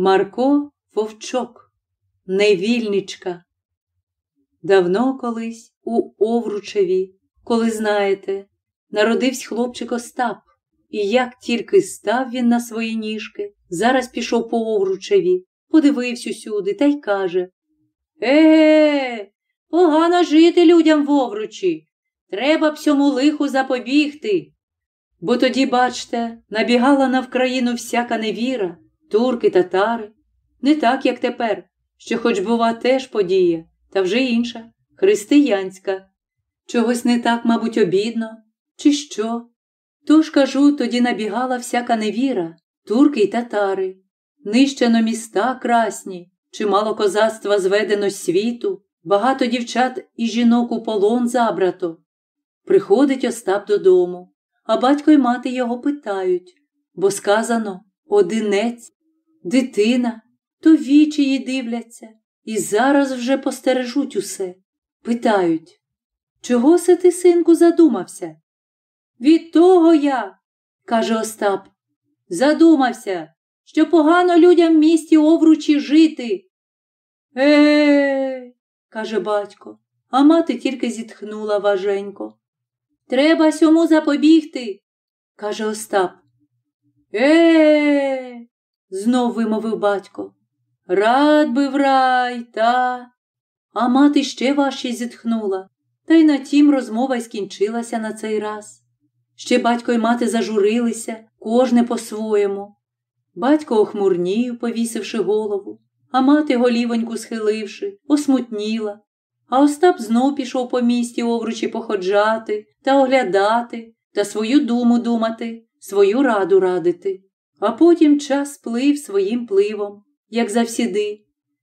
Марко Вовчок, невільничка. Давно колись у Овручеві, коли знаєте, народився хлопчик Остап, і як тільки став він на свої ніжки, зараз пішов по Овручеві, подивився усюди та й каже Е, погано жити людям в Овручі. Треба б сьому лиху запобігти. Бо тоді, бачте, набігала на Вкраїну всяка невіра, турки, татари. Не так, як тепер, що хоч, бува, теж подія, та вже інша, християнська. Чогось не так, мабуть, обідно, чи що? Тож, кажу, тоді набігала всяка невіра, турки й татари. Нищено міста красні, чимало козацтва зведено світу, багато дівчат і жінок у полон забрато. Приходить Остап додому, а батько й мати його питають, бо сказано одинець, дитина, то вічі її дивляться, і зараз вже постережуть усе. Питають, чого се ти, синку, задумався? Від того я, каже Остап, задумався, що погано людям в місті овручі жити. Е, каже батько, а мати тільки зітхнула важенько. Треба сьому запобігти, каже Остап. Е, знов вимовив батько. Рад би в рай, та. А мати ще важче зітхнула, та й на тім розмова й скінчилася на цей раз. Ще батько й мати зажурилися, кожне по-своєму. Батько охмурнів, повісивши голову, а мати голівоньку схиливши, осмутніла. А Остап знов пішов по місті овручі походжати та оглядати та свою думу думати, свою раду радити. А потім час плив своїм пливом, як завсіди,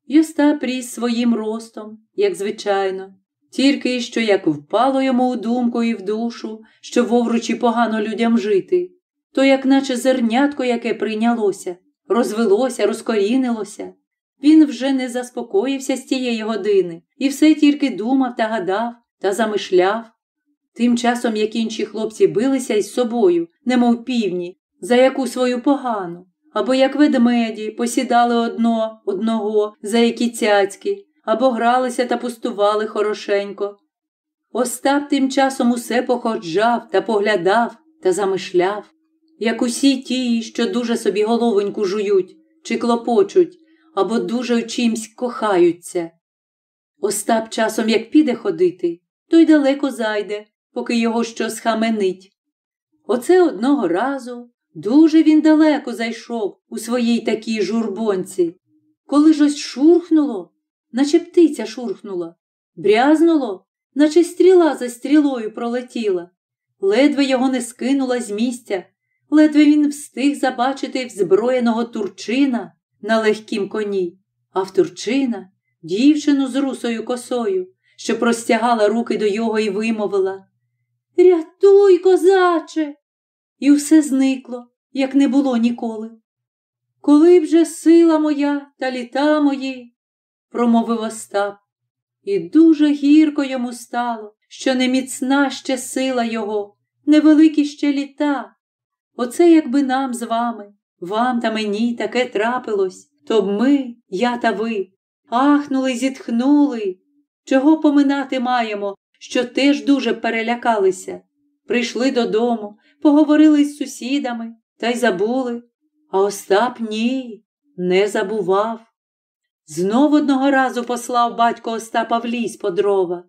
й Остап ріс своїм ростом, як звичайно, тільки що як впало йому у думку і в душу, що в овручі погано людям жити, то як наче зернятко яке прийнялося, розвелося, розкорінилося. Він вже не заспокоївся з тієї години і все тільки думав та гадав та замишляв. Тим часом, як інші хлопці билися із собою, немов півні, за яку свою погану, або як ведмеді посідали одно одного за які цяцьки, або гралися та пустували хорошенько. Остап тим часом усе походжав та поглядав та замишляв, як усі ті, що дуже собі головоньку жують чи клопочуть, або дуже чимсь кохаються. Остап часом як піде ходити, то й далеко зайде, поки його що схаменить. Оце одного разу дуже він далеко зайшов у своїй такій журбонці. Коли ж ось шурхнуло, наче птиця шурхнула, брязнуло, наче стріла за стрілою пролетіла. Ледве його не скинула з місця, ледве він встиг забачити взброєного турчина на легкім коні, а в турчина дівчину з русою косою, що простягала руки до його і вимовила Рятуй, козаче! І все зникло, як не було ніколи. Коли б же сила моя та літа мої, промовив Остап, і дуже гірко йому стало, що не міцна ще сила його, невеликі ще літа. Оце якби нам з вами, вам та мені таке трапилось, то б ми, я та ви, ахнули, зітхнули. Чого поминати маємо, що теж дуже перелякалися. Прийшли додому, поговорили з сусідами та й забули. А Остап ні, не забував. Знов одного разу послав батько Остапа в ліс по дрова.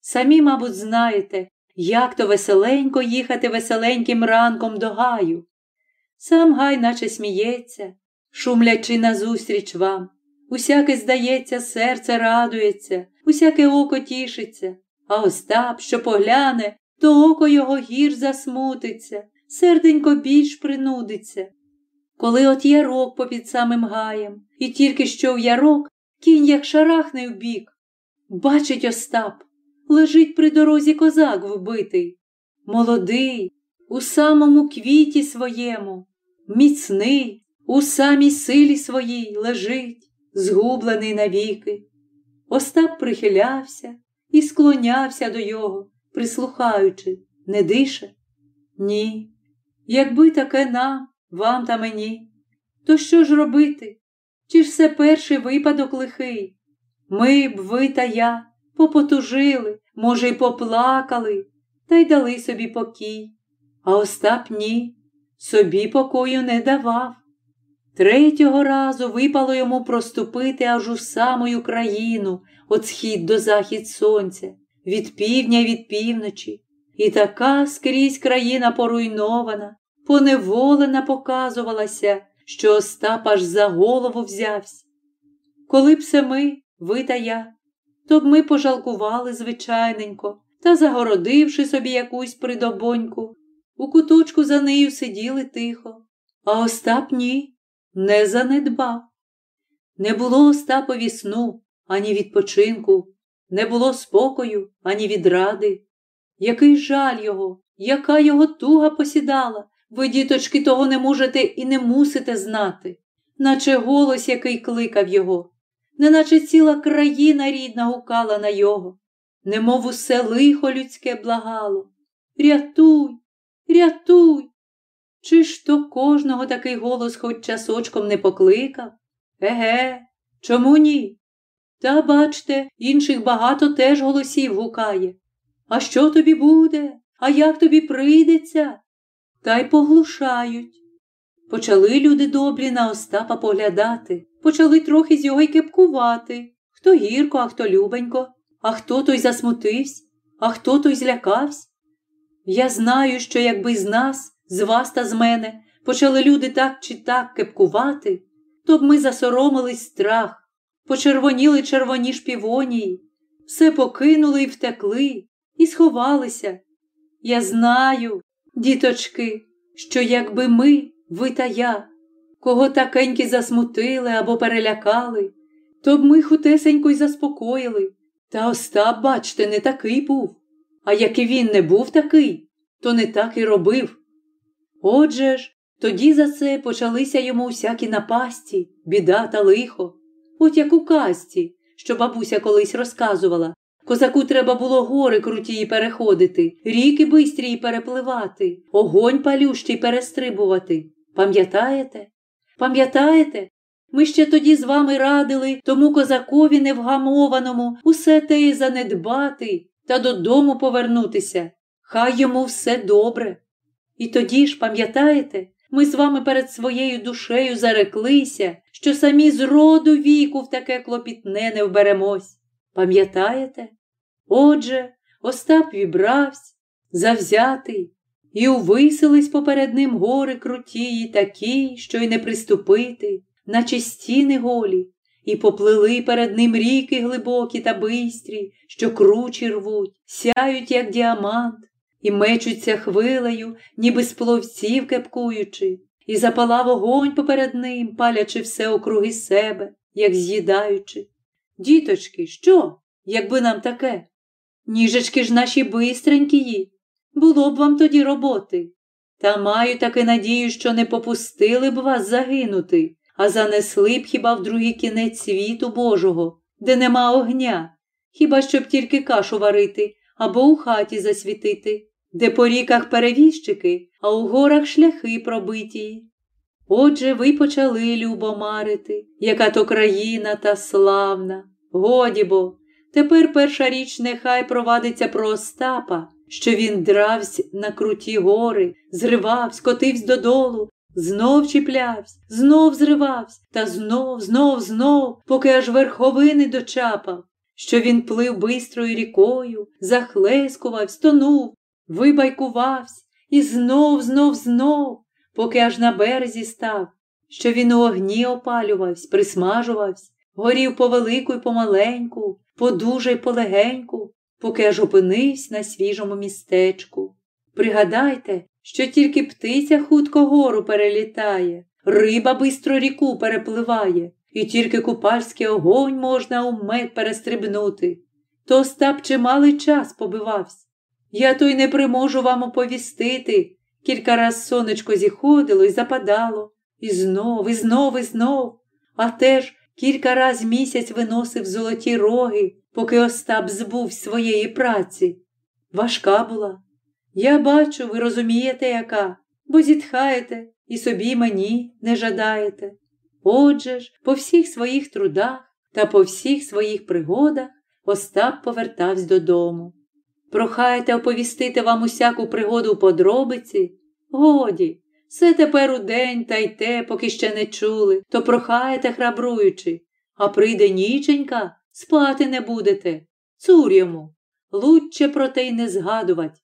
Самі, мабуть, знаєте, як то веселенько їхати веселеньким ранком до гаю. Сам гай, наче сміється, шумлячи назустріч вам. Усяке, здається, серце радується, усяке око тішиться, а Остап, що погляне, то око його гір засмутиться, серденько більш принудиться. Коли от ярок попід самим гаєм, і тільки що в ярок кінь як шарахне вбік. Бачить Остап, лежить при дорозі козак вбитий, молодий, у самому квіті своєму, міцний, у самій силі своїй лежить, згублений навіки. Остап прихилявся і склонявся до його, прислухаючи, не дише? Ні. Якби таке нам, вам та мені, то що ж робити? Чи ж це перший випадок лихий? Ми б, ви та я, попотужили, може, й поплакали, та й дали собі покій. А Остап ні, собі покою не давав. Третього разу випало йому проступити аж у саму країну, от схід до захід сонця, від півдня від півночі. І така скрізь країна поруйнована, поневолена показувалася, що Остап аж за голову взявся. Коли б се ми, ви та я, то б ми пожалкували звичайненько та, загородивши собі якусь придобоньку, у куточку за нею сиділи тихо, а Остап ні, не занедбав. Не було Остапові сну, ані відпочинку, не було спокою, ані відради. Який жаль його, яка його туга посідала, ви, діточки, того не можете і не мусите знати, наче голос який кликав його, неначе ціла країна рідна гукала на його, немов усе лихо людське благало. Рятуй, рятуй. Чи ж то кожного такий голос хоч часочком не покликав? Еге, чому ні? Та, бачте, інших багато теж голосів гукає. А що тобі буде? А як тобі прийдеться? Та й поглушають. Почали люди добрі на Остапа поглядати, почали трохи з його й кепкувати. Хто гірко, а хто любенько, а хто той засмутився, а хто той злякався. Я знаю, що якби з нас, з вас та з мене, почали люди так чи так кепкувати, то б ми засоромились страх, почервоніли червоні шпівонії, все покинули і втекли, і сховалися. Я знаю, діточки, що якби ми, ви та я, кого такеньки засмутили або перелякали, то б ми хутесенько й заспокоїли. Та Остап, бачте, не такий був. А як і він не був такий, то не так і робив. Отже ж, тоді за це почалися йому всякі напасті, біда та лихо, от як у казці, що бабуся колись розказувала, Козаку треба було гори крутії переходити, ріки бистрії перепливати, огонь палющий перестрибувати. Пам'ятаєте? Пам'ятаєте? Ми ще тоді з вами радили тому козакові невгамованому усе те й занедбати та додому повернутися. Хай йому все добре. І тоді ж, пам'ятаєте, ми з вами перед своєю душею зареклися, що самі з роду віку в таке клопітне не вберемось. Пам'ятаєте? Отже, Остап вібравсь, завзятий, і увисились поперед ним гори крутії такі, що й не приступити, наче стіни голі, і поплили перед ним ріки глибокі та бистрі, що кручі рвуть, сяють, як діамант, і мечуться хвилею, ніби з пловців кепкуючи, і запалав огонь поперед ним, палячи все округи себе, як з'їдаючи. Діточки, що, якби нам таке? Ніжечки ж наші бистренькії, було б вам тоді роботи. Та маю таки надію, що не попустили б вас загинути, а занесли б хіба в другий кінець світу Божого, де нема огня, хіба щоб тільки кашу варити або у хаті засвітити, де по ріках перевіщики, а у горах шляхи пробиті. Отже, ви почали любо марити, яка то країна та славна. Годі бо, тепер перша річ нехай провадиться про Остапа, що він дравсь на круті гори, зривавсь, котивсь додолу, знов чіплявсь, знов зривавсь, та знов, знов, знов, поки аж верховини дочапав, що він плив бистрою рікою, захлескувавсь, тонув, вибайкувавсь, і знов, знов, знов поки аж на березі став, що він у огні опалювався, присмажувався, горів повелику й помаленьку, подуже й полегеньку, поки аж опинився на свіжому містечку. Пригадайте, що тільки птиця хутко гору перелітає, риба бистро ріку перепливає, і тільки купальський огонь можна умет перестрибнути. То Остап чималий час побивався. Я то й не приможу вам оповістити, Кілька раз сонечко зіходило і западало, і знов, і знов, і знов. А теж кілька раз місяць виносив золоті роги, поки Остап збув своєї праці. Важка була. Я бачу, ви розумієте, яка, бо зітхаєте і собі мені не жадаєте. Отже ж, по всіх своїх трудах та по всіх своїх пригодах Остап повертався додому. Прохаєте оповістити вам усяку пригоду у подробиці? Годі, все тепер у день та й те, поки ще не чули, то прохаєте, храбруючи, а прийде ніченька, спати не будете. Цур йому, лучче про те й не згадувать.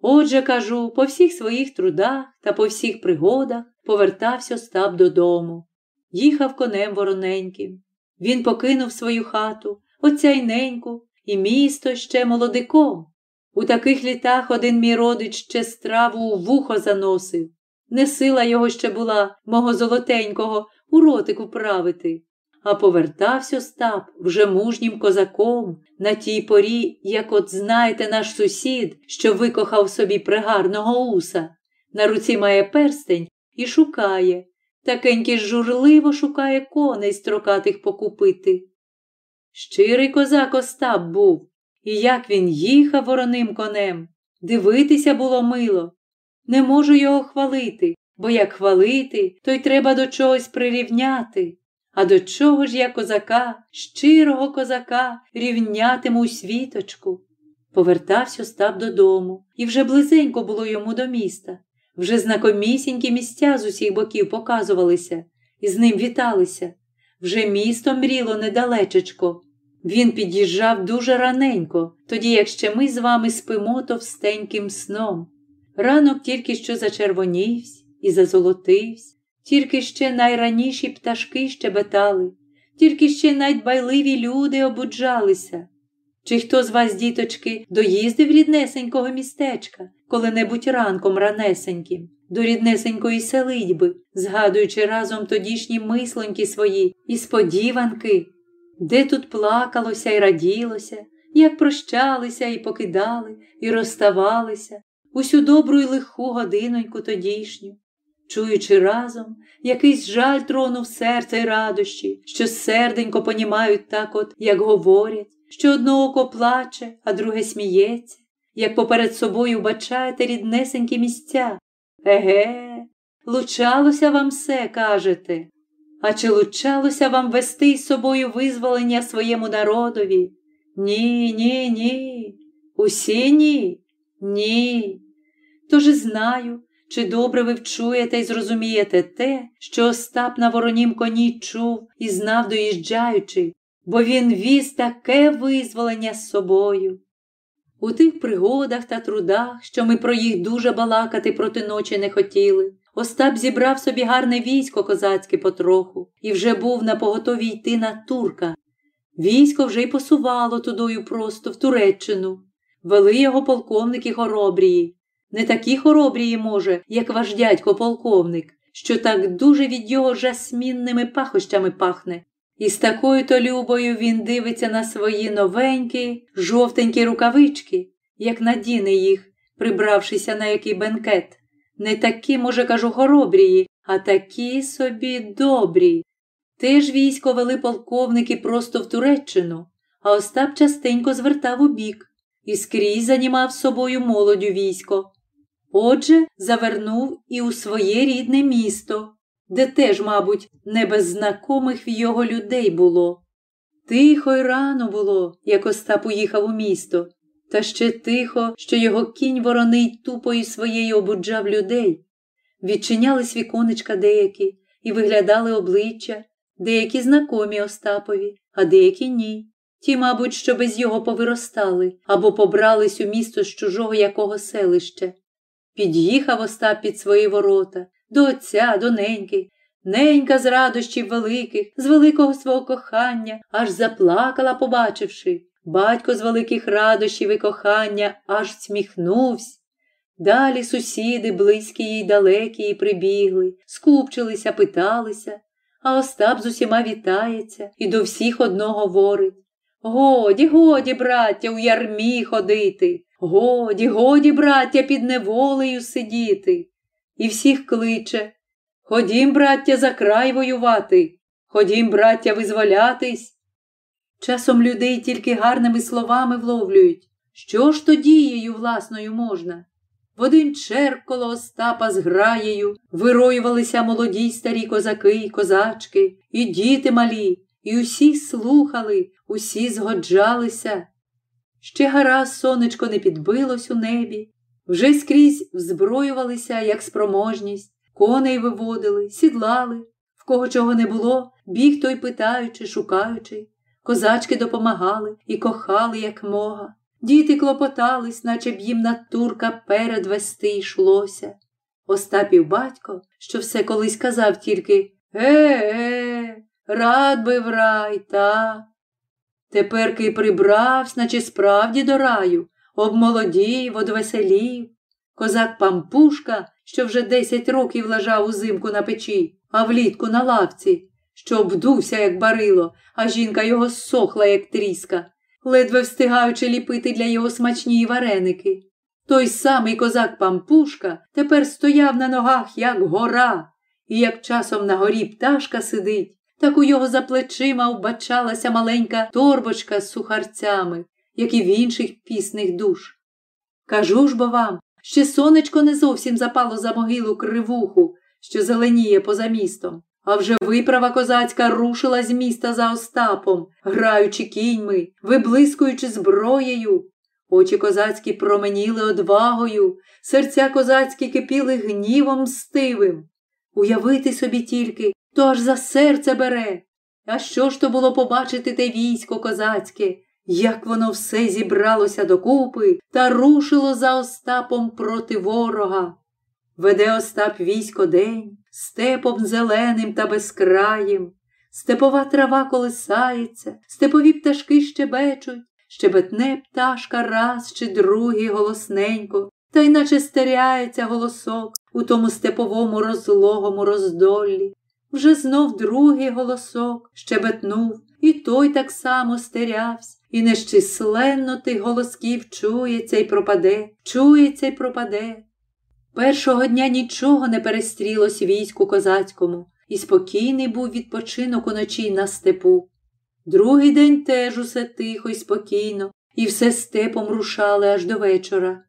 Отже, кажу, по всіх своїх трудах та по всіх пригодах повертався Остап додому. Їхав конем вороненьким. Він покинув свою хату, оця й неньку, і місто ще молодиком. У таких літах один мій родич ще страву у вухо заносив. Не сила його ще була, мого золотенького, у ротику правити. А повертався Остап вже мужнім козаком на тій порі, як от знаєте, наш сусід, що викохав собі пригарного уса. На руці має перстень і шукає. Такеньки журливо шукає коней строкатих покупити. Щирий козак Остап був, і як він їхав вороним конем. Дивитися було мило. Не можу його хвалити, бо як хвалити, то й треба до чогось прирівняти. А до чого ж я козака, щирого козака, рівнятиму у світочку? Повертався Остап додому, і вже близенько було йому до міста. Вже знакомісінькі місця з усіх боків показувалися, і з ним віталися. Вже місто мріло недалечечко. Він під'їжджав дуже раненько, тоді як ще ми з вами спимо товстеньким сном. Ранок тільки що зачервонівсь і зазолотивсь, тільки ще найраніші пташки щебетали, тільки ще найдбайливі люди обуджалися. Чи хто з вас, діточки, доїздив ріднесенького містечка, коли-небудь ранком ранесеньким, до ріднесенької селидьби, згадуючи разом тодішні мислоньки свої і сподіванки, де тут плакалося і раділося, як прощалися і покидали, і розставалися, усю добру й лиху годиноньку тодішню, чуючи разом, якийсь жаль тронув серце й радощі, що серденько понімають так от, як говорять, що одно око плаче, а друге сміється, як поперед собою бачаєте ріднесенькі місця. Еге, лучалося вам все, кажете. А чи лучалося вам вести із собою визволення своєму народові? Ні, ні, ні. Усі ні, ні. Тож знаю, чи добре ви вчуєте і зрозумієте те, що Остап на воронім коні чув і знав доїжджаючи, бо він віз таке визволення з собою. У тих пригодах та трудах, що ми про їх дуже балакати проти ночі не хотіли, Остап зібрав собі гарне військо козацьке потроху і вже був на поготові йти на турка. Військо вже й посувало тудою просто в Туреччину. Вели його полковники хоробрії. Не такі хоробрії, може, як ваш дядько полковник, що так дуже від його жасмінними пахощами пахне. І з такою то любою він дивиться на свої новенькі, жовтенькі рукавички, як надіне їх, прибравшися на який бенкет. Не такі, може, кажу, хоробрії, а такі собі добрі. Теж військо вели полковники просто в Туреччину, а Остап частенько звертав у бік і скрізь занімав собою молодю військо. Отже, завернув і у своє рідне місто, де теж, мабуть, не без знакомих в його людей було. Тихо й рано було, як Остап уїхав у місто, та ще тихо, що його кінь вороний тупою своєю обуджав людей. Відчинялись віконечка деякі і виглядали обличчя, деякі знакомі Остапові, а деякі ні. Ті, мабуть, що без його повиростали або побрались у місто з чужого якого селища. Під'їхав Остап під свої ворота, до отця, до неньки. Ненька з радощів великих, з великого свого кохання, аж заплакала, побачивши. Батько з великих радощів і кохання аж сміхнувся. Далі сусіди, близькі й далекі, й прибігли, скупчилися, питалися, а Остап з усіма вітається і до всіх одно говорить. Годі, годі, браття, у ярмі ходити, годі, годі, браття, під неволею сидіти. І всіх кличе. Ходім, браття, за край воювати, ходім, браття, визволятись. Часом людей тільки гарними словами вловлюють. Що ж то дією власною можна? в один черг коло Остапа з граєю вироювалися молоді старі козаки й козачки, і діти малі, і усі слухали, усі згоджалися. Ще гаразд сонечко не підбилось у небі, вже скрізь взброювалися, як спроможність, коней виводили, сідлали, в кого чого не було, біг той питаючи, шукаючи. Козачки допомагали і кохали, як мога. Діти клопотались, наче б їм на турка передвести йшлося. Остапів батько, що все колись казав тільки Е-е, рад би в рай, та. Тепер ки прибравсь, наче справді до раю, обмолодів, одвеселів. Козак Пампушка, що вже десять років лежав узимку на печі, а влітку на лавці, що обдувся, як барило, а жінка його сохла, як тріска, ледве встигаючи ліпити для його смачні вареники. Той самий козак Пампушка тепер стояв на ногах, як гора, і як часом на горі пташка сидить, так у його за плечима вбачалася маленька торбочка з сухарцями, як і в інших пісних душ. Кажу ж бо вам, ще сонечко не зовсім запало за могилу кривуху, що зеленіє поза містом. А вже виправа козацька рушила з міста за Остапом, граючи кіньми, виблискуючи зброєю. Очі козацькі променіли одвагою, серця козацькі кипіли гнівом мстивим. Уявити собі тільки, то аж за серце бере. А що ж то було побачити те військо козацьке, як воно все зібралося докупи та рушило за Остапом проти ворога? Веде Остап військо день, степом зеленим та безкраїм, степова трава колисається, степові пташки щебечуть, щебетне пташка раз чи другий голосненько, та й наче стеряється голосок у тому степовому розлогому роздоллі. Вже знов другий голосок щебетнув, і той так само стерявсь, і нещисленно тих голосків чується й пропаде, чується й пропаде. Першого дня нічого не перестрілось війську козацькому, і спокійний був відпочинок уночі на степу. Другий день теж усе тихо й спокійно, і все степом рушали аж до вечора.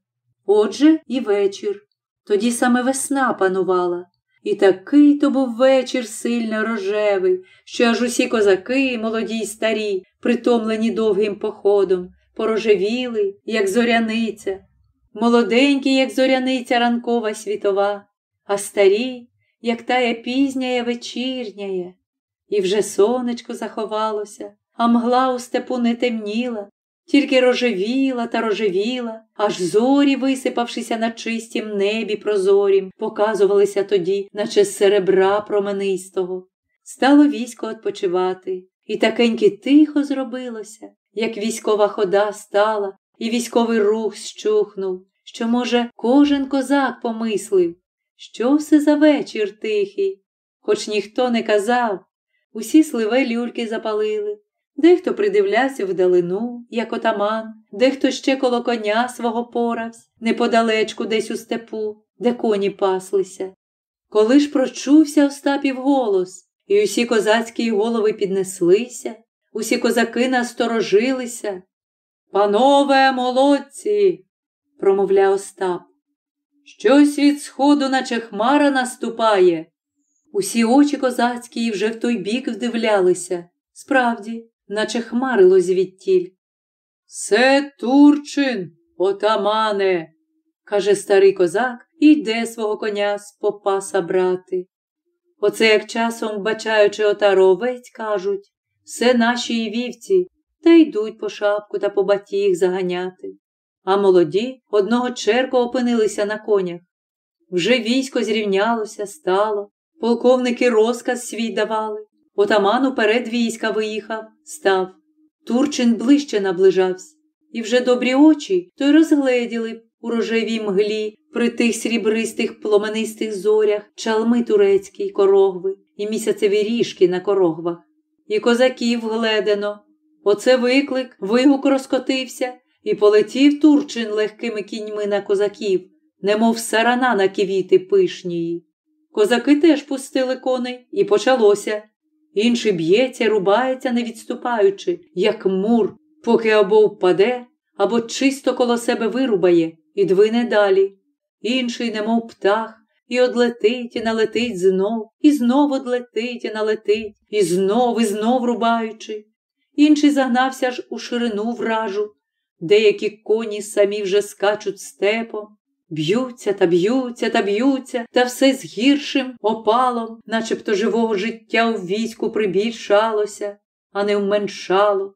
Отже, і вечір. Тоді саме весна панувала. І такий то був вечір сильно рожевий, що аж усі козаки, молоді й старі, притомлені довгим походом, порожевіли, як зоряниця, молоденькі, як зоряниця ранкова світова, а старі, як тая пізняя вечірняє. І вже сонечко заховалося, а мгла у степу не темніла, тільки рожевіла та рожевіла, аж зорі, висипавшися на чистім небі прозорім, показувалися тоді, наче з серебра променистого. Стало військо відпочивати, і такеньки тихо зробилося, як військова хода стала, і військовий рух щухнув, що, може, кожен козак помислив, що все за вечір тихий, хоч ніхто не казав, усі сливе люльки запалили, Дехто придивлявся вдалину, як отаман, дехто ще коло коня свого поравсь, неподалечку десь у степу, де коні паслися. Коли ж прочувся Остапів голос, і усі козацькі голови піднеслися, усі козаки насторожилися. Панове молодці, промовляв Остап. Щось від сходу, наче хмара наступає. Усі очі козацькі вже в той бік вдивлялися. Справді, наче хмарило звідтіль. Се Турчин, отамане, каже старий козак і йде свого коня з попаса брати. Оце як часом, бачаючи отару овець, кажуть все наші вівці, та йдуть по шапку та по батіг заганяти. А молоді одного черку опинилися на конях. Вже військо зрівнялося, стало, полковники розказ свій давали, Отаман уперед війська виїхав, став. Турчин ближче наближався, і вже добрі очі то й розгледіли у рожевій мглі при тих срібристих пломенистих зорях чалми турецькі корогви і місяцеві ріжки на корогвах. І козаків гледено. Оце виклик, вигук розкотився, і полетів Турчин легкими кіньми на козаків, немов сарана на квіти пишнії. Козаки теж пустили коней, і почалося. Інший б'ється, рубається, не відступаючи, як мур, поки або впаде, або чисто коло себе вирубає і двине далі. інший, немов птах, і одлетить, і налетить знов, і знов одлетить, і налетить, і знов, і знов рубаючи. Інший загнався ж у ширину вражу, деякі коні самі вже скачуть степом, б'ються та б'ються та б'ються, та все з гіршим опалом, начебто живого життя у війську прибільшалося, а не вменшало.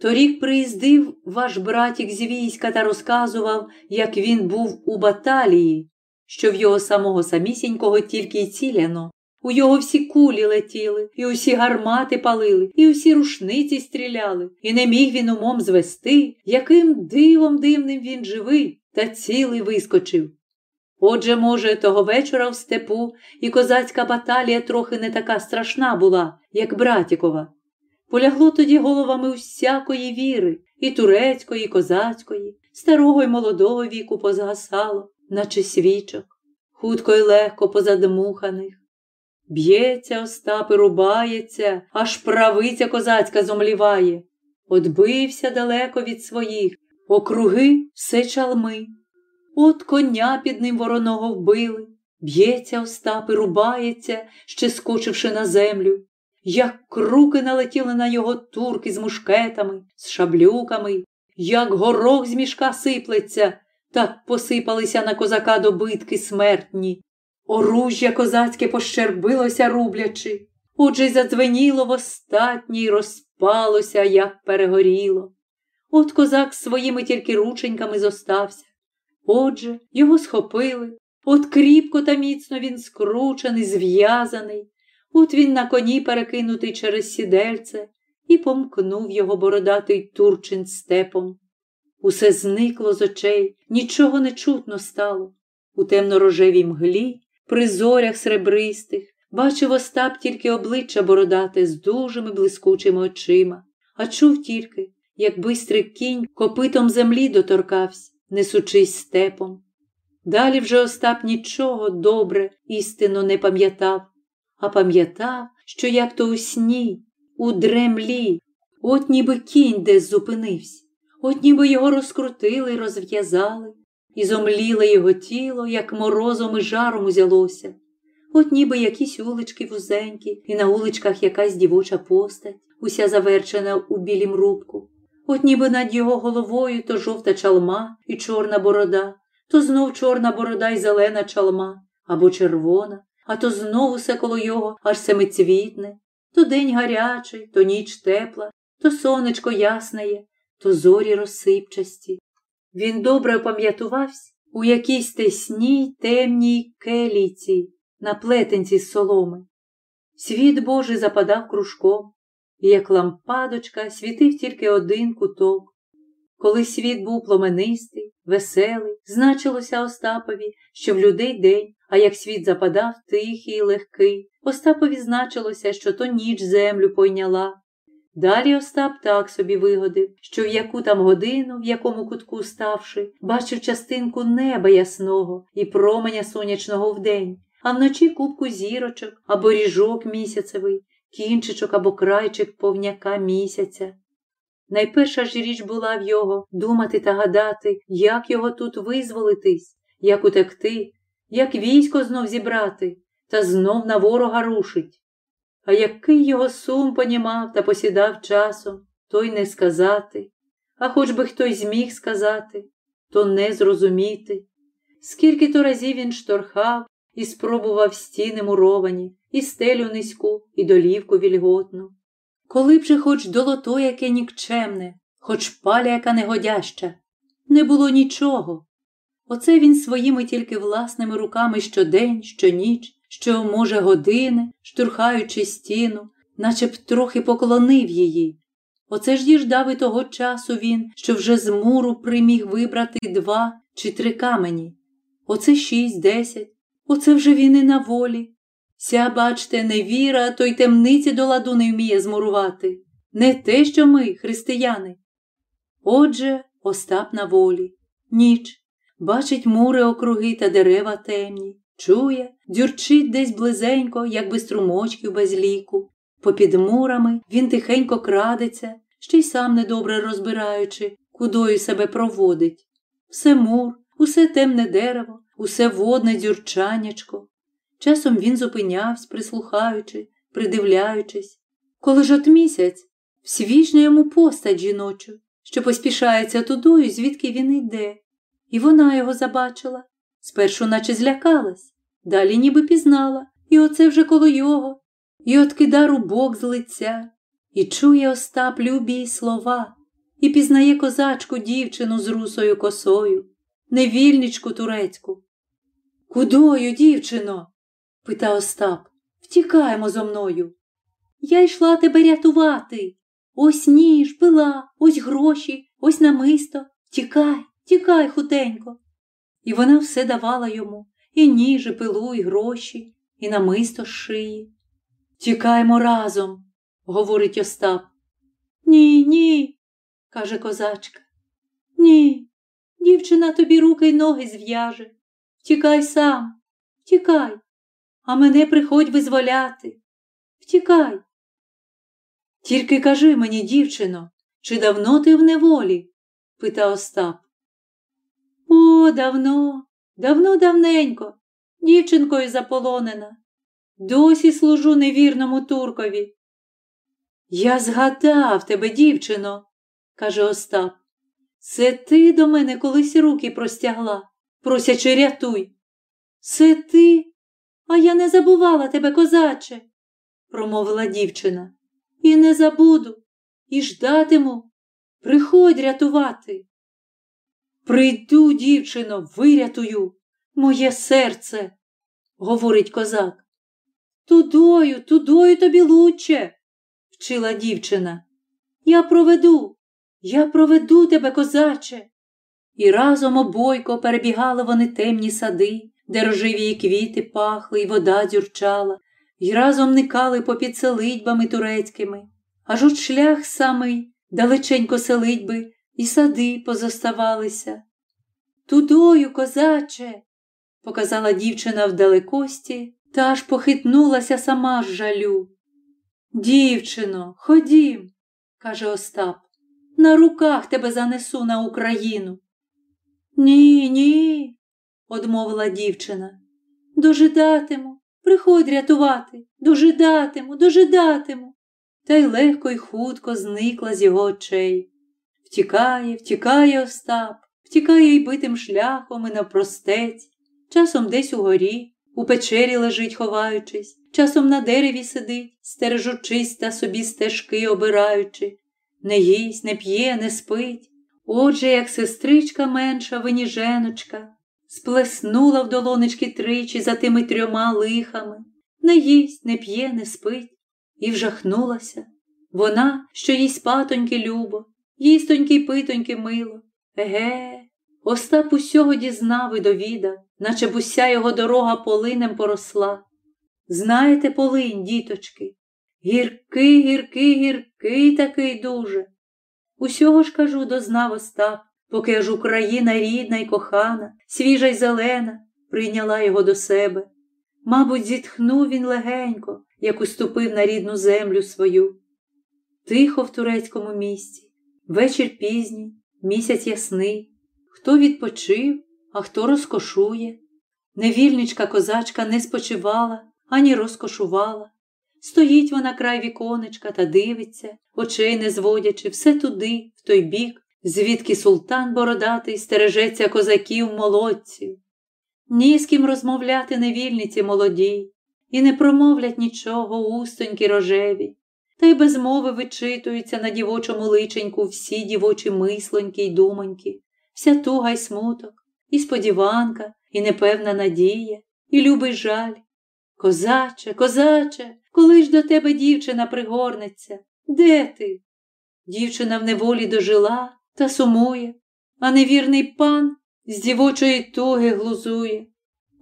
Торік приїздив ваш братік з війська та розказував, як він був у баталії, що в його самого самісінького тільки й ціляно. У його всі кулі летіли, і усі гармати палили, і усі рушниці стріляли, і не міг він умом звести, яким дивом дивним він живий та цілий вискочив. Отже, може, того вечора в степу і козацька баталія трохи не така страшна була, як братікова. Полягло тоді головами усякої віри, і турецької, і козацької, старого й молодого віку позгасало, наче свічок, хутко й легко позадмуханих. Б'ється Остап і рубається, аж правиця козацька зомліває. Отбився далеко від своїх, округи все чалми. От коня під ним вороного вбили, б'ється Остап і рубається, ще скочивши на землю. Як круки налетіли на його турки з мушкетами, з шаблюками, як горох з мішка сиплеться, так посипалися на козака добитки смертні. Оружжя козацьке пощербилося рублячи, отже й задзвеніло в остатній, розпалося, як перегоріло. От козак своїми тільки рученьками зостався. Отже, його схопили, от кріпко та міцно він скручений, зв'язаний, от він на коні перекинутий через сідельце і помкнув його бородатий турчин степом. Усе зникло з очей, нічого не чутно стало. У темно-рожевій мглі, при зорях сребристих, бачив Остап тільки обличчя бородате з дужими блискучими очима, а чув тільки, як бистрий кінь копитом землі доторкався, несучись степом. Далі вже Остап нічого добре істинно не пам'ятав, а пам'ятав, що як то у сні, у дремлі, от ніби кінь десь зупинився. От ніби його розкрутили розв'язали, і зомліле його тіло, як морозом і жаром узялося. От ніби якісь улички вузенькі, і на уличках якась дівоча постать, уся заверчена у білім рубку. От ніби над його головою то жовта чалма і чорна борода, то знов чорна борода й зелена чалма, або червона, а то знову все коло його аж семицвітне, то день гарячий, то ніч тепла, то сонечко ясне то зорі розсипчасті. Він добре опам'ятувався у якійсь тесній темній келіці на плетенці з соломи. Світ Божий западав кружком, і, як лампадочка, світив тільки один куток. Коли світ був пломенистий, веселий, значилося Остапові, що в людей день, а як світ западав тихий і легкий, Остапові значилося, що то ніч землю пойняла, Далі Остап так собі вигодив, що в яку там годину, в якому кутку ставши, бачив частинку неба ясного і променя сонячного вдень, а вночі кубку зірочок або ріжок місяцевий, кінчичок або крайчик повняка місяця. Найперша ж річ була в його думати та гадати, як його тут визволитись, як утекти, як військо знов зібрати та знов на ворога рушить. А який його сум понімав та посідав часом, той не сказати, а хоч би хтось зміг сказати, то не зрозуміти. Скільки то разів він шторхав і спробував стіни муровані, і стелю низьку, і долівку вільготну. Коли б же хоч долото яке нікчемне, хоч паля яка негодяща, не було нічого. Оце він своїми тільки власними руками щодень, щоніч що, може, години, штурхаючи стіну, наче б трохи поклонив її. Оце ж діждав і того часу він, що вже з муру приміг вибрати два чи три камені. Оце шість, десять, оце вже він і на волі. Ся, бачте, не віра, то й темниці до ладу не вміє змурувати. Не те, що ми, християни. Отже, Остап на волі, ніч, бачить мури округи та дерева темні, Чує, дюрчить десь близенько, як би струмочків без ліку. Попід мурами він тихенько крадеться, ще й сам недобре розбираючи, кудою себе проводить. Все мур, усе темне дерево, усе водне дзюрчанячко. Часом він зупинявся, прислухаючи, придивляючись, коли ж от місяць всвічне йому постать жіночу, що поспішається тудою, звідки він йде, і вона його забачила. Спершу наче злякалась, далі ніби пізнала, і оце вже коло його, і откида рубок з лиця, і чує Остап любі слова, і пізнає козачку дівчину з русою косою, невільничку турецьку. Кудою, дівчино? пита Остап. Втікаємо зо мною. Я йшла тебе рятувати. Ось ніж, пила, ось гроші, ось намисто. Тікай, тікай хутенько. І вона все давала йому і ніж, пилу, і гроші, і намисто з шиї. Тікаймо разом, говорить Остап. Ні, ні, каже козачка. Ні, дівчина тобі руки й ноги зв'яже. Втікай сам, втікай, а мене приходь визволяти. Втікай. Тільки кажи мені, дівчино, чи давно ти в неволі? пита Остап. О, давно, давно давненько, дівчинкою заполонена. Досі служу невірному туркові. Я згадав тебе, дівчино, каже Остап. Це ти до мене колись руки простягла, просячи рятуй. Це ти, а я не забувала тебе, козаче, промовила дівчина. І не забуду, і ждатиму. Приходь рятувати. Прийду, дівчино, вирятую моє серце, говорить козак. Тудою, тудою тобі лучче, вчила дівчина. Я проведу, я проведу тебе, козаче. І разом обойко перебігали вони темні сади, де рожеві квіти пахли, і вода дзюрчала, І разом никали попід селидьбами турецькими, аж от шлях самий далеченько селидьби, і сади позоставалися. Тудою, козаче, показала дівчина в далекості, та аж похитнулася сама з жалю. Дівчино, ходім, каже Остап, на руках тебе занесу на Україну. Ні, ні, одмовила дівчина. Дожидатиму, приходь рятувати, дожидатиму, дожидатиму. Та й легко й хутко зникла з його очей. Втікає, втікає Остап, втікає й битим шляхом і навпростець, часом десь угорі, у печері лежить, ховаючись, часом на дереві сидить, стережучись та собі стежки обираючи, не їсть, не п'є, не спить. Отже, як сестричка менша виніженочка, сплеснула в долонечки тричі за тими трьома лихами, не їсть, не п'є, не спить, і вжахнулася. Вона, що їй спатоньки любо, їстоньки й питоньки мило. Еге, Остап усього дізнав і довідав, наче б уся його дорога полинем поросла. Знаєте, полинь, діточки, гіркий, гіркий, гіркий такий дуже. Усього ж кажу, дознав Остап, поки аж Україна рідна й кохана, свіжа й зелена, прийняла його до себе. Мабуть, зітхнув він легенько, як уступив на рідну землю свою. Тихо в турецькому місті, вечір пізній, місяць ясний, хто відпочив, а хто розкошує. Невільничка козачка не спочивала, ані розкошувала. Стоїть вона край віконечка та дивиться, очей не зводячи, все туди, в той бік, звідки султан бородатий стережеться козаків молодців. Ні з ким розмовляти невільниці молоді, і не промовлять нічого устоньки рожеві, та й без мови вичитуються на дівочому личеньку всі дівочі мислоньки й думоньки, вся туга й смуток, і сподіванка, і непевна надія, і любий жаль. Козаче, козаче, коли ж до тебе дівчина пригорнеться? Де ти? Дівчина в неволі дожила та сумує, а невірний пан з дівочої туги глузує.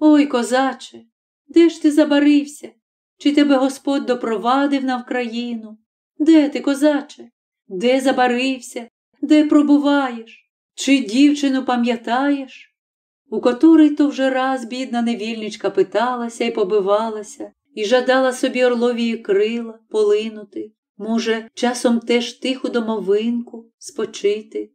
Ой, козаче, де ж ти забарився? Чи тебе Господь допровадив на Вкраїну? Де ти, козаче? Де забарився? Де пробуваєш? Чи дівчину пам'ятаєш? У котрий то вже раз бідна невільничка питалася і побивалася, і жадала собі орловії крила полинути, може, часом теж тиху домовинку спочити.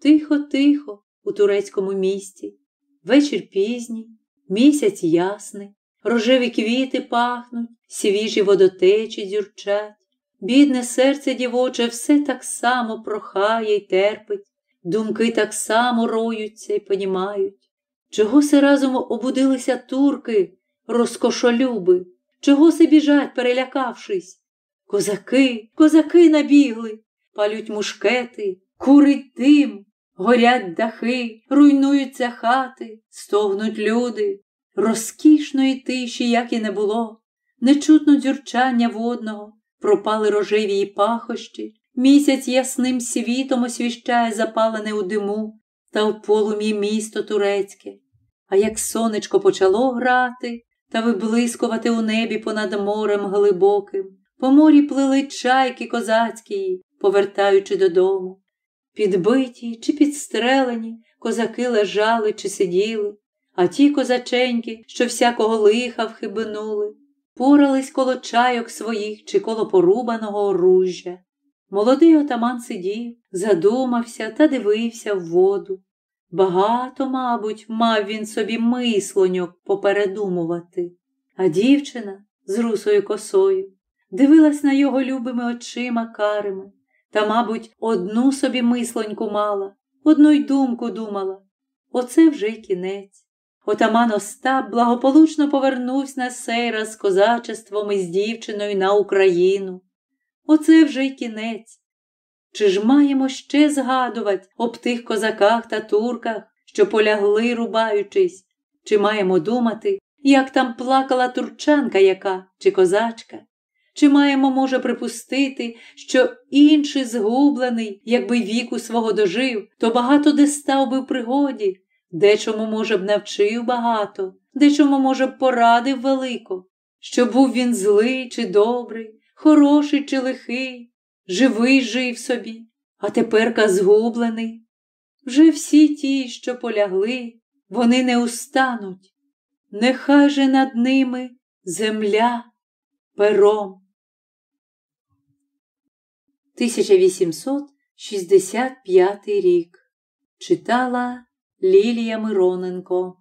Тихо, тихо, у турецькому місті. Вечір пізній, місяць ясний, рожеві квіти пахнуть, свіжі водотечі дзюрчать. Бідне серце дівоче все так само прохає й терпить, думки так само роються й понімають. Чого се разом обудилися турки, розкошолюби, чого се біжать, перелякавшись? Козаки, козаки набігли, палють мушкети, курить дим, горять дахи, руйнуються хати, стогнуть люди. Розкішної тиші, як і не було, нечутно дзюрчання водного, пропали рожеві й пахощі, місяць ясним світом освіщає запалене у диму та в полум'ї місто турецьке. А як сонечко почало грати та виблискувати у небі понад морем глибоким, по морі плили чайки козацькі, повертаючи додому. Підбиті чи підстрелені, козаки лежали чи сиділи, а ті козаченьки, що всякого лиха вхибинули, порались коло чайок своїх чи коло порубаного оружжя. Молодий отаман сидів, задумався та дивився в воду. Багато, мабуть, мав він собі мислоньок попередумувати, а дівчина з русою косою дивилась на його любими очима карими та, мабуть, одну собі мислоньку мала, одну й думку думала. Оце вже й кінець. Отаман Остап благополучно повернувся на сей раз з козачеством і з дівчиною на Україну. Оце вже й кінець. Чи ж маємо ще згадувати об тих козаках та турках, що полягли, рубаючись, чи маємо думати, як там плакала турчанка яка чи козачка? Чи маємо, може, припустити, що інший згублений, якби віку свого дожив, то багато де став би в пригоді, дечому, може, б навчив багато, дечому, може, б порадив велико, що був він злий чи добрий, хороший чи лихий, живий жив собі, а теперка згублений. Вже всі ті, що полягли, вони не устануть. Нехай же над ними земля пером. 1865 рік. Читала Лілія Мироненко